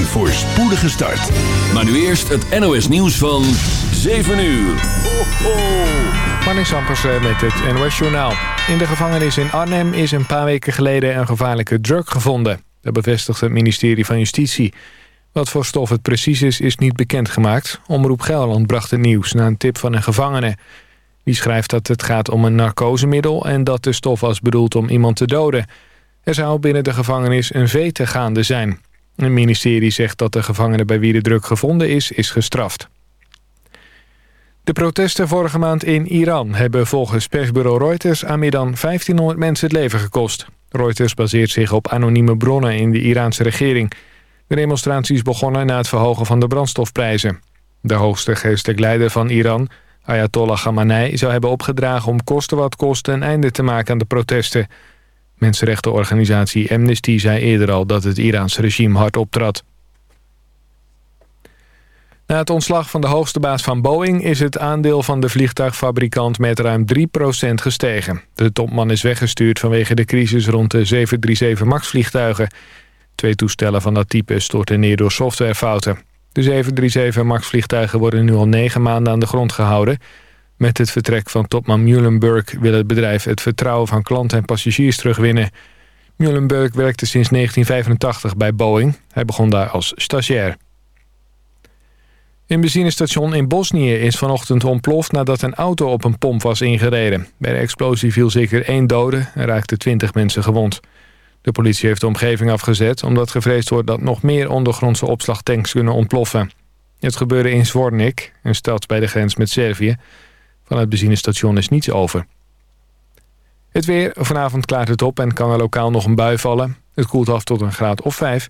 Een voorspoedige start. Maar nu eerst het NOS nieuws van 7 uur. Ho, ho. Marnix Sampers met het NOS Journaal. In de gevangenis in Arnhem is een paar weken geleden een gevaarlijke drug gevonden. Dat bevestigt het ministerie van Justitie. Wat voor stof het precies is, is niet bekendgemaakt. Omroep Gelderland bracht het nieuws na een tip van een gevangene. Die schrijft dat het gaat om een narcosemiddel... en dat de stof was bedoeld om iemand te doden. Er zou binnen de gevangenis een vete gaande zijn. Het ministerie zegt dat de gevangene bij wie de druk gevonden is, is gestraft. De protesten vorige maand in Iran hebben volgens persbureau Reuters aan meer dan 1500 mensen het leven gekost. Reuters baseert zich op anonieme bronnen in de Iraanse regering. De demonstraties begonnen na het verhogen van de brandstofprijzen. De hoogste geestelijk leider van Iran, Ayatollah Khamenei, zou hebben opgedragen om kosten wat kost een einde te maken aan de protesten. Mensenrechtenorganisatie Amnesty zei eerder al dat het Iraanse regime hard optrad. Na het ontslag van de hoogste baas van Boeing is het aandeel van de vliegtuigfabrikant met ruim 3% gestegen. De topman is weggestuurd vanwege de crisis rond de 737 MAX-vliegtuigen. Twee toestellen van dat type storten neer door softwarefouten. De 737 MAX-vliegtuigen worden nu al negen maanden aan de grond gehouden. Met het vertrek van topman Muhlenberg wil het bedrijf het vertrouwen van klanten en passagiers terugwinnen. Muhlenberg werkte sinds 1985 bij Boeing. Hij begon daar als stagiair. Een benzinestation in Bosnië is vanochtend ontploft nadat een auto op een pomp was ingereden. Bij de explosie viel zeker één dode en raakten twintig mensen gewond. De politie heeft de omgeving afgezet omdat gevreesd wordt dat nog meer ondergrondse opslagtanks kunnen ontploffen. Het gebeurde in Zvornik, een stad bij de grens met Servië. Van het benzinestation is niets over. Het weer, vanavond klaart het op en kan er lokaal nog een bui vallen. Het koelt af tot een graad of 5.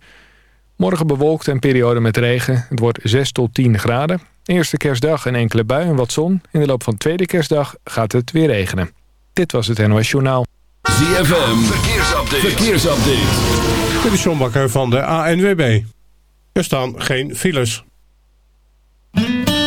Morgen bewolkt en periode met regen. Het wordt 6 tot 10 graden. Eerste kerstdag een enkele bui en wat zon. In de loop van tweede kerstdag gaat het weer regenen. Dit was het NOS Journaal. ZFM, verkeersupdate. verkeersupdate. Dit is John Bakker van de ANWB. Er staan geen files.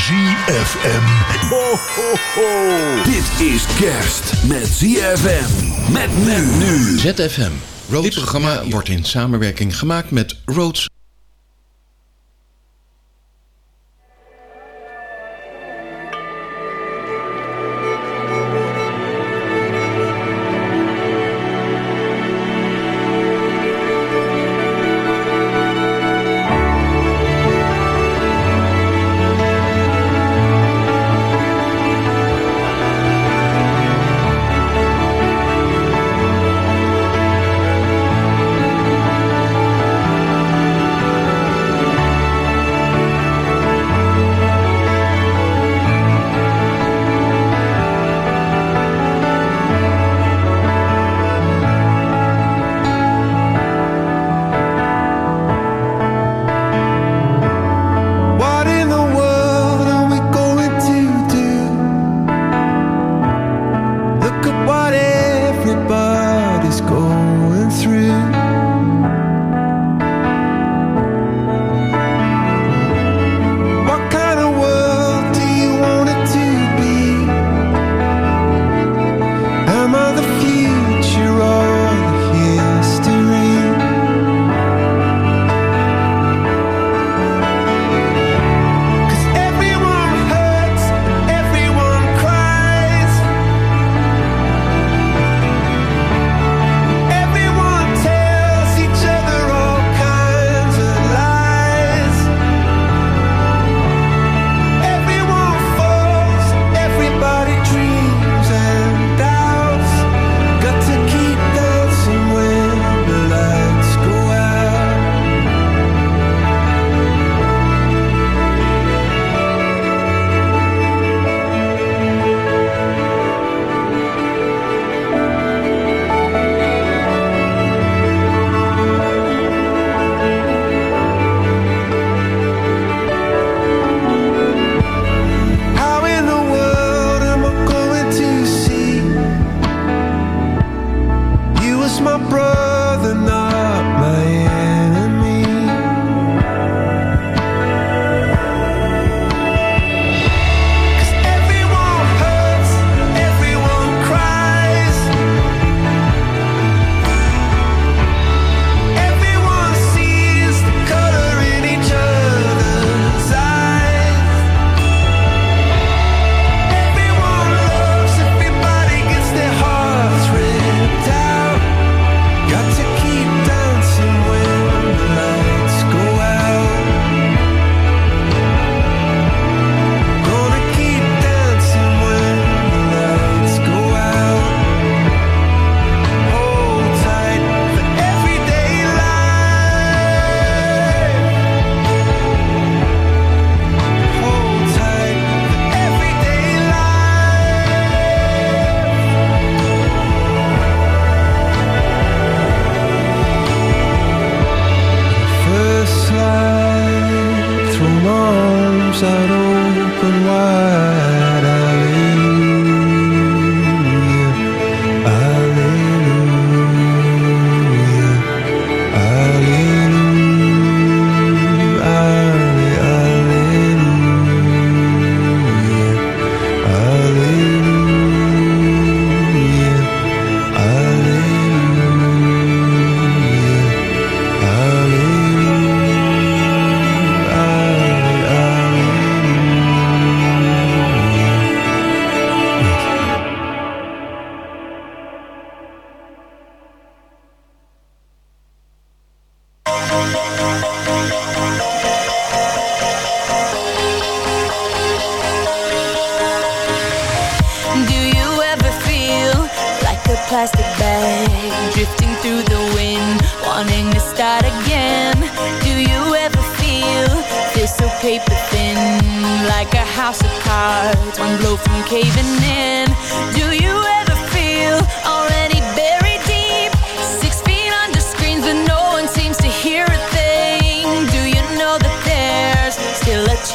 ZFM. Ho, ho, ho. Dit is kerst met ZFM. Met men nu. ZFM. Dit programma wordt in samenwerking gemaakt met Roads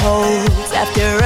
holds after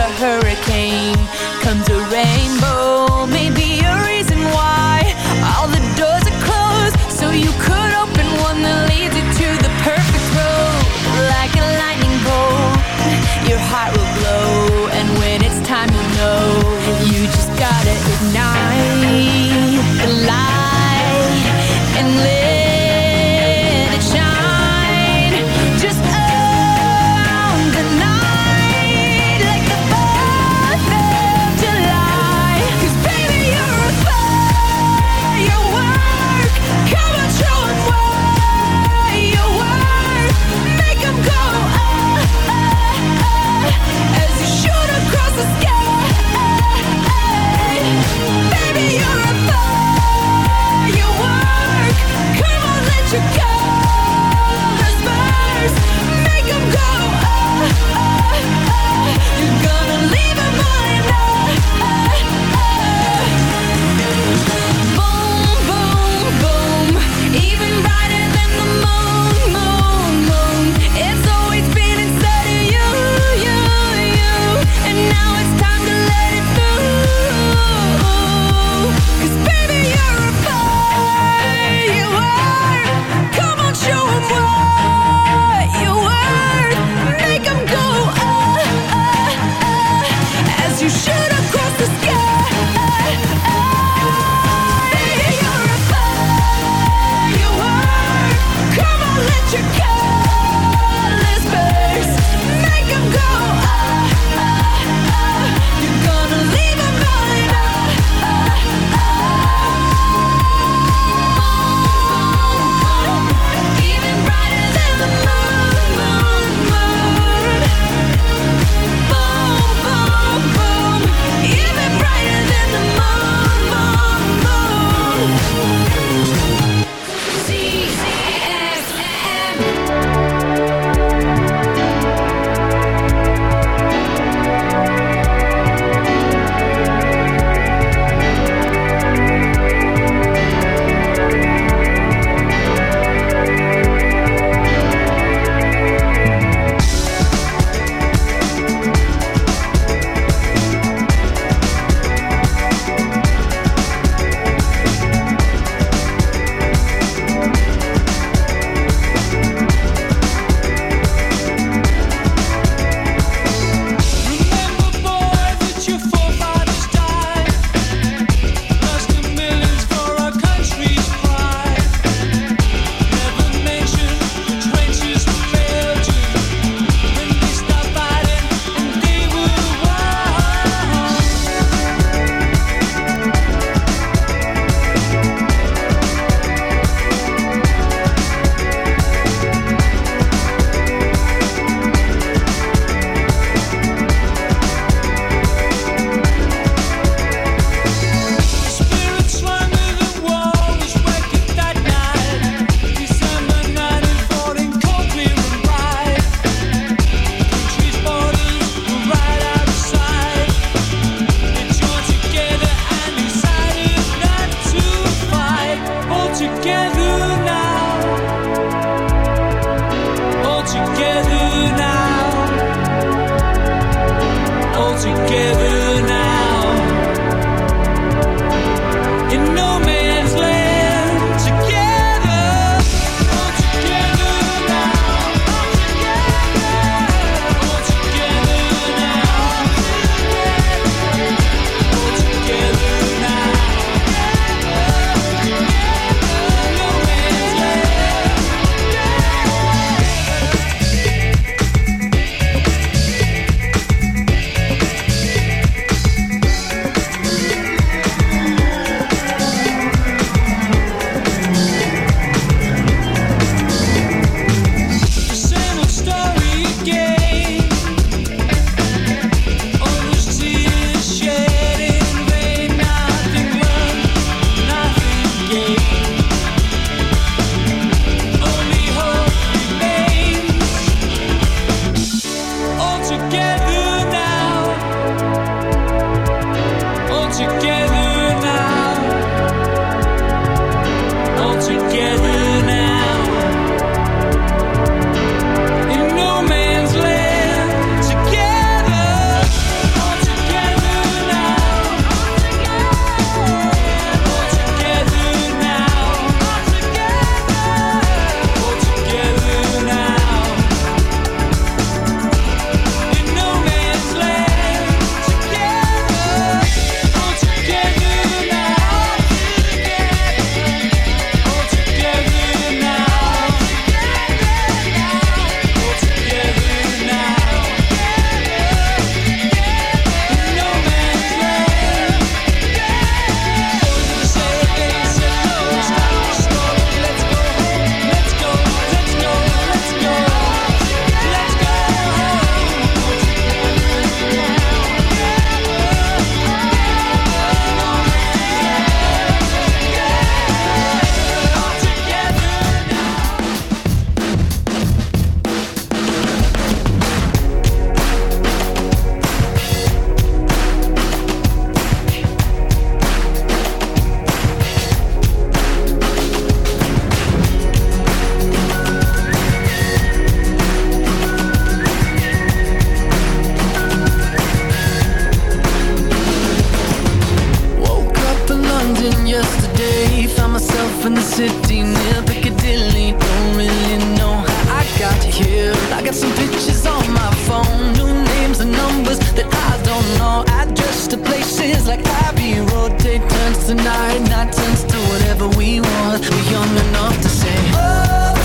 near Piccadilly Don't really know. How I got here I got some pictures on my phone. New names and numbers that I don't know. Address to places like Abbey Road. Take turns tonight, night turns to whatever we want. We're young enough to say Oh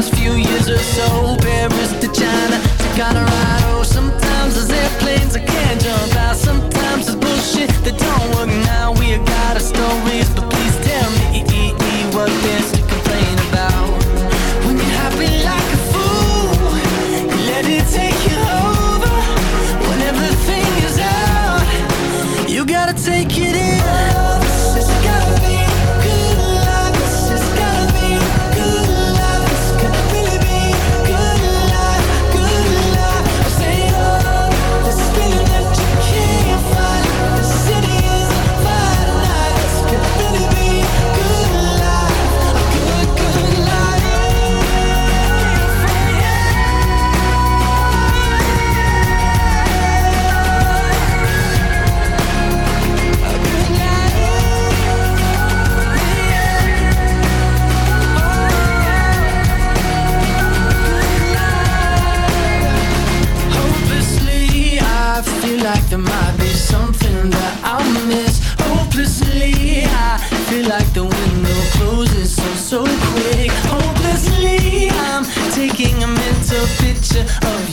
past few years or so. Paris to China to Colorado. Sometimes there's airplanes I can't jump out. Sometimes it's bullshit that don't work now. We got our stories, but please tell me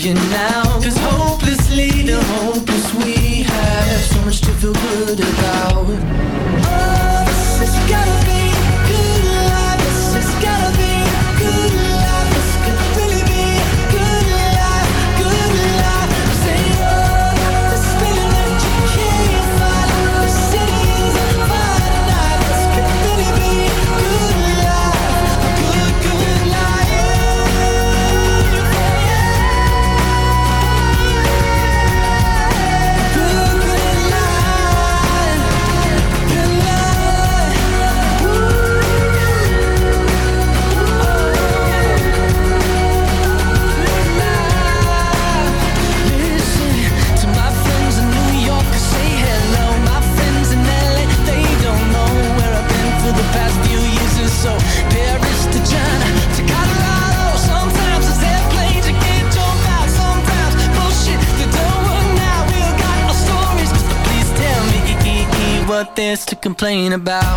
you now. About.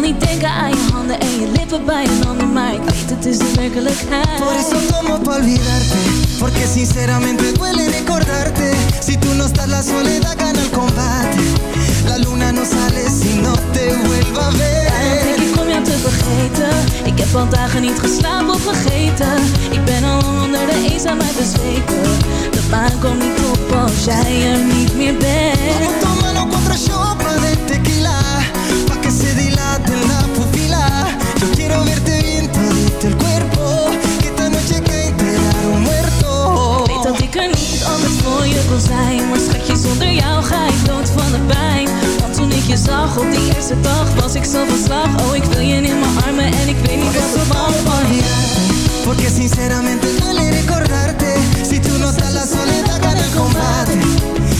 Wil niet denken aan je handen en je lippen bij een ander Maar ik weet het is de werkelijkheid. Por eso tomo pa olvidarte Porque sinceramente duele recordarte. Si tú no estás la soledad gana el combate. La luna no sale si no te vuelva a Daarom denk ver ik om jou te vergeten. Ik heb al dagen niet geslapen of vergeten. Ik ben al onder de eenzaamheid bezweken. De maan komt niet op als jij er niet meer bent voor je wil zijn. Maar schatje, zonder jou ga ik dood van de pijn. Want toen ik je zag op die eerste dag Was ik zo van slag. Oh, ik wil je in mijn armen En ik weet niet wat er van je Porque sinceramente duele recordarte. Si tú no estás la soledad gana combate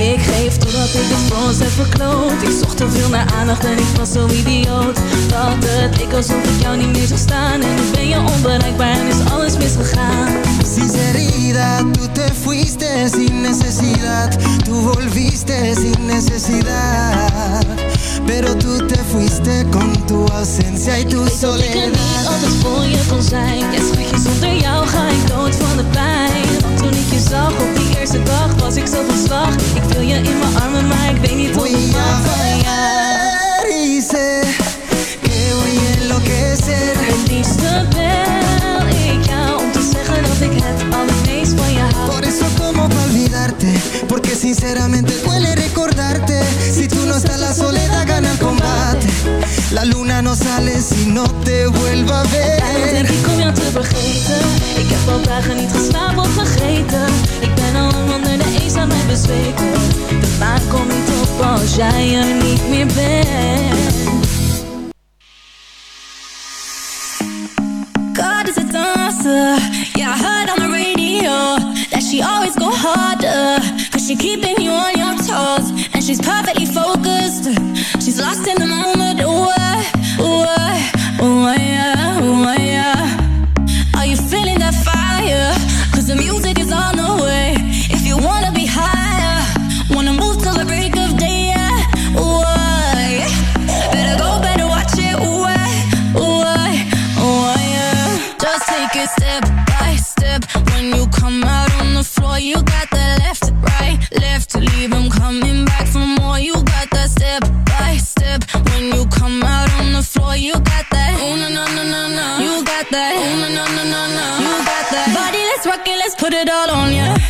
Ik geef totdat dat ik het voor ons heb verkloot. Ik zocht te veel naar aandacht en ik was zo idioot. Dat het leek alsof ik jou niet meer zou staan. En nu ben je onbereikbaar en is alles misgegaan. Sinceridad, tú te fuiste sin necesidad, tú volviste sin necesidad, pero tú te fuiste con tu ausencia y tu Ik weet dat ik er soledad. niet altijd voor je kon zijn. Ja schatje, zonder jou ga ik dood van de pijn toen ik je zag op die eerste dag was ik zo van slag. Ik wil je in mijn armen, maar ik weet niet hoe ik no sale si no te vuelva a ver. ik om jou te vergeten Ik heb al dagen niet geslapen of vergeten Ik ben al onder de eenzaamheid bezweken De maan komt niet op als jij er niet meer bent God is a dancer. Yeah, I heard on the radio that she always go harder. Cause she keeping you on your toes. And she's perfectly focused. She's lost in the put it all on ya.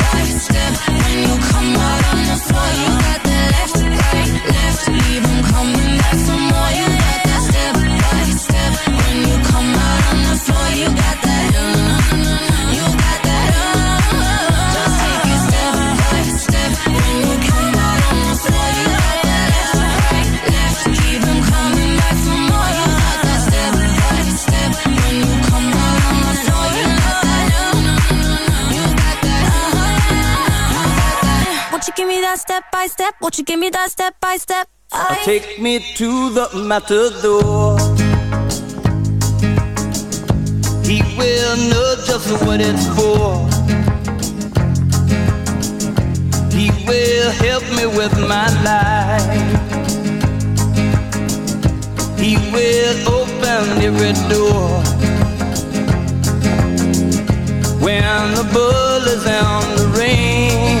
That step by step? Won't you give me that step by step? I Take me to the matador. He will know just what it's for. He will help me with my life. He will open every door. When the bull is on the rain,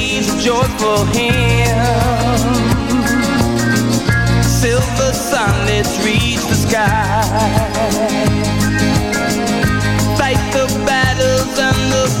joyful hymn. Silver sunlets reach the sky. Fight the battles and the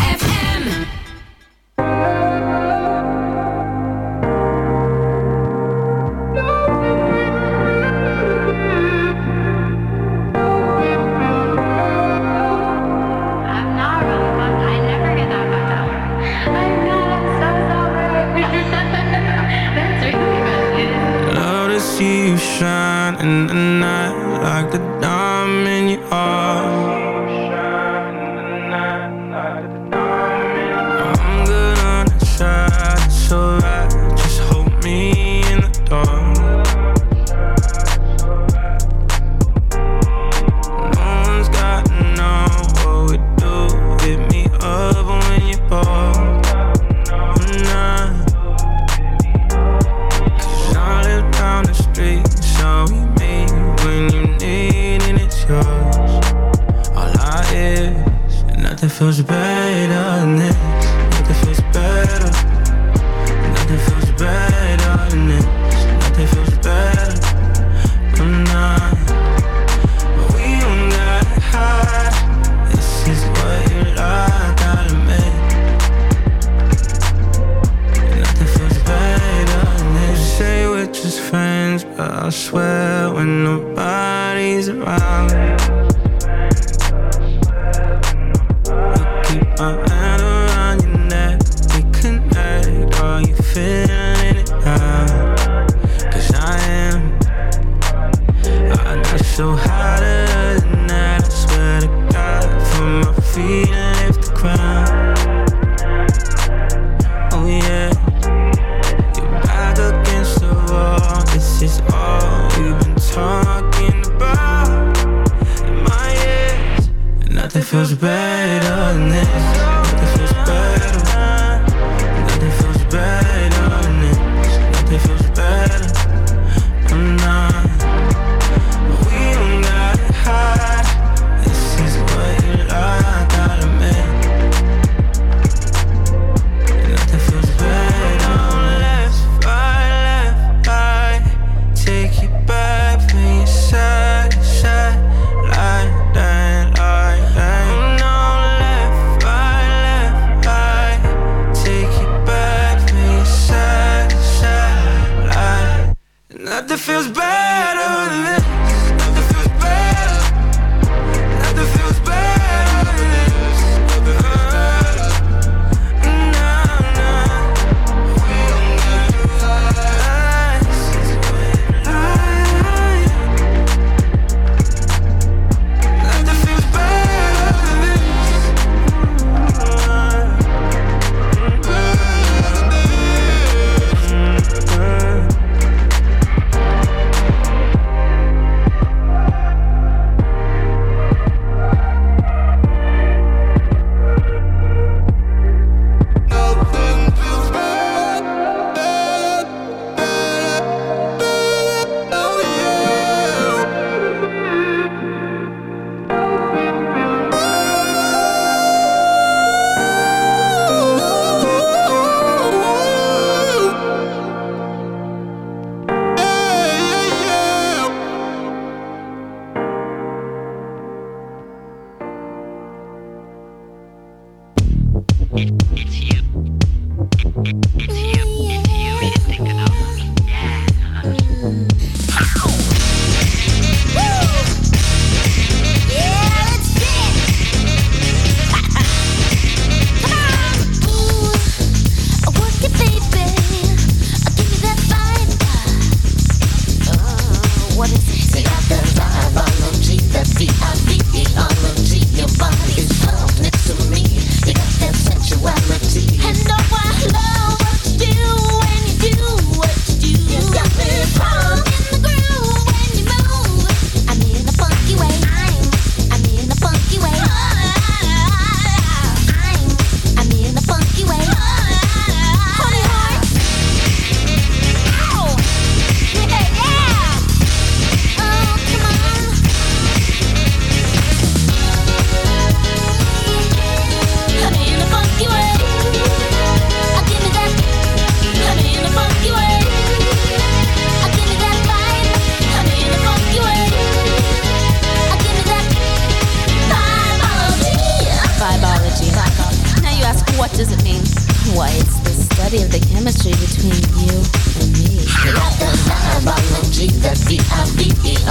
friends, but I swear when nobody's around. Yeah.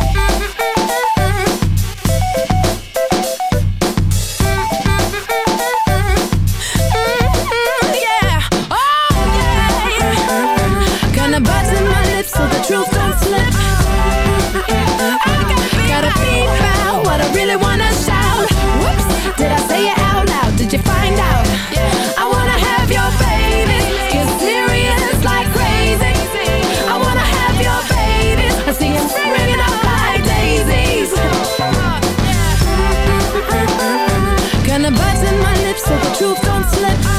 Let's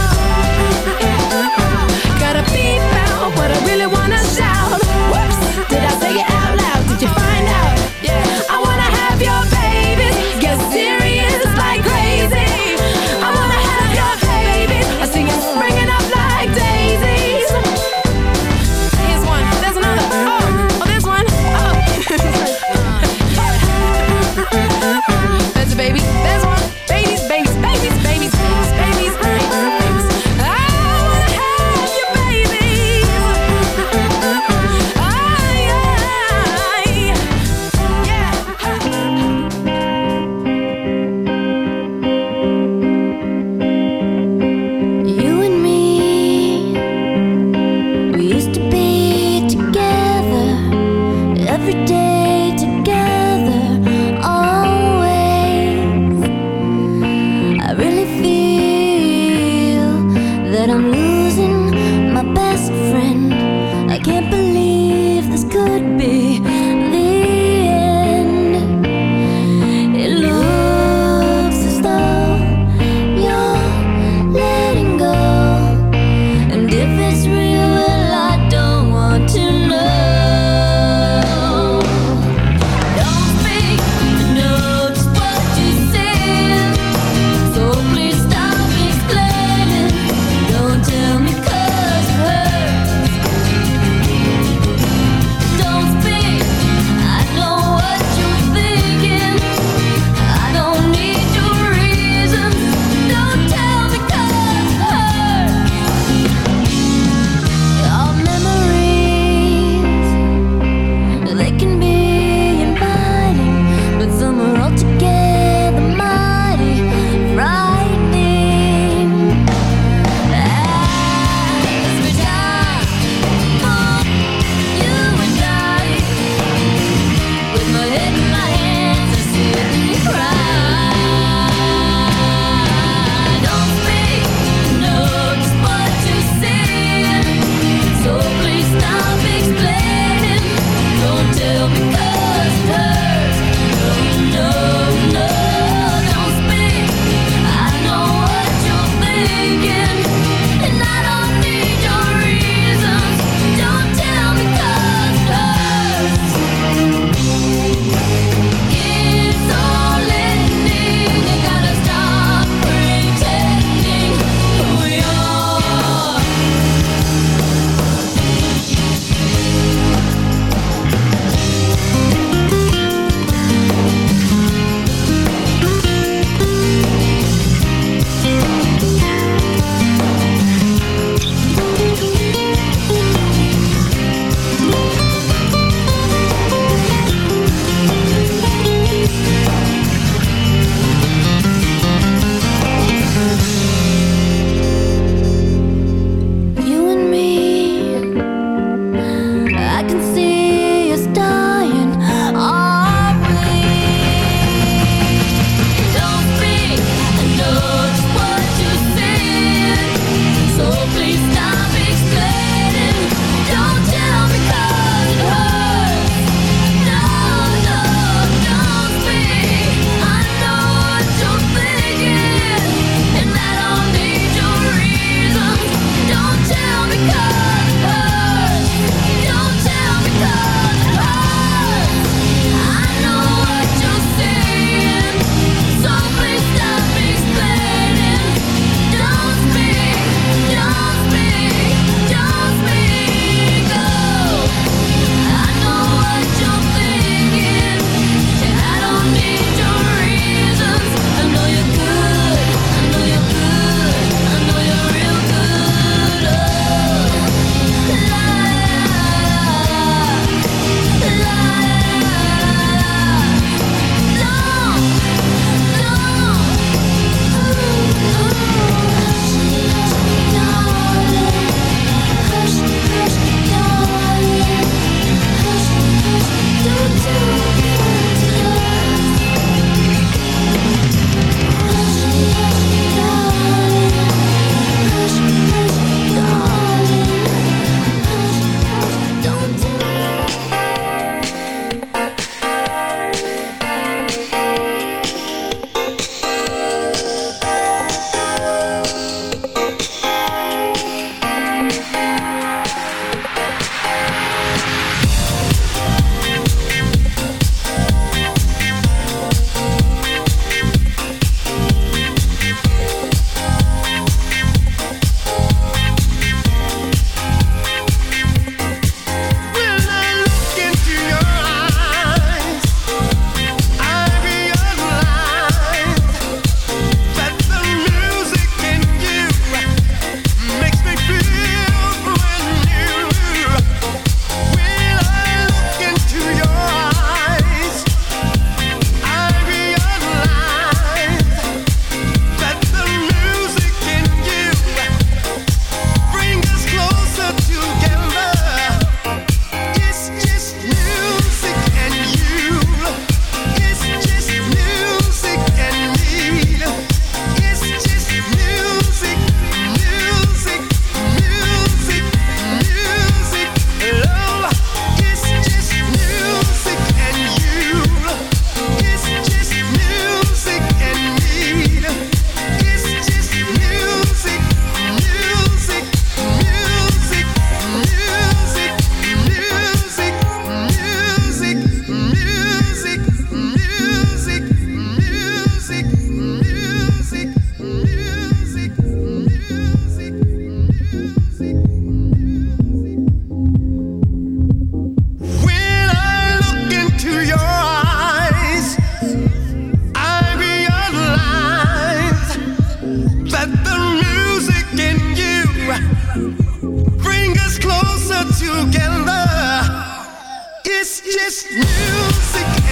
just music